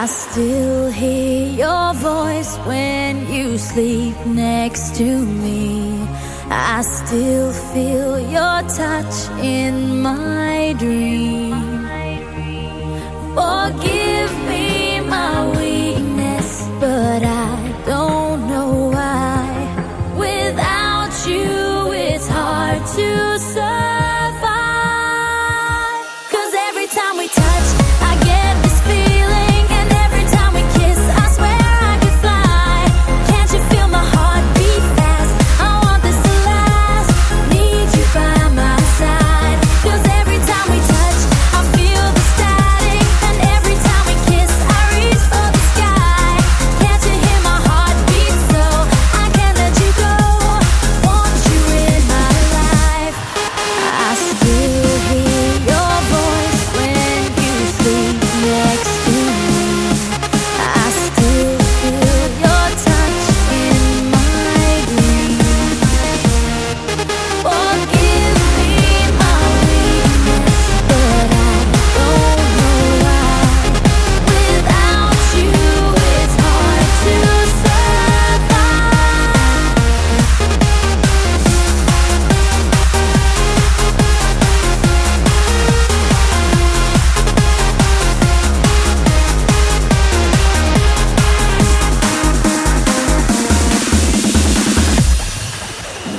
I still hear your voice when you sleep next to me. I still feel your touch in my dream. Forgive me my weakness, but I don't know why. Without you, it's hard to survive.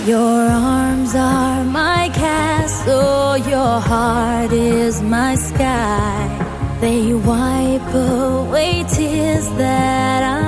Your arms are my castle, your heart is my sky. They wipe away tears that I